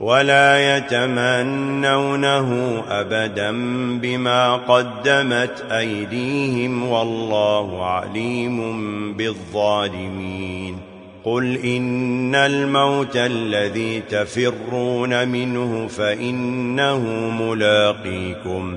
ولا يتمنونه أبدا بما قدمت أيديهم والله عليم بالظالمين. قل إن الموت الذي تفرون منه فإنه ملاقيكم.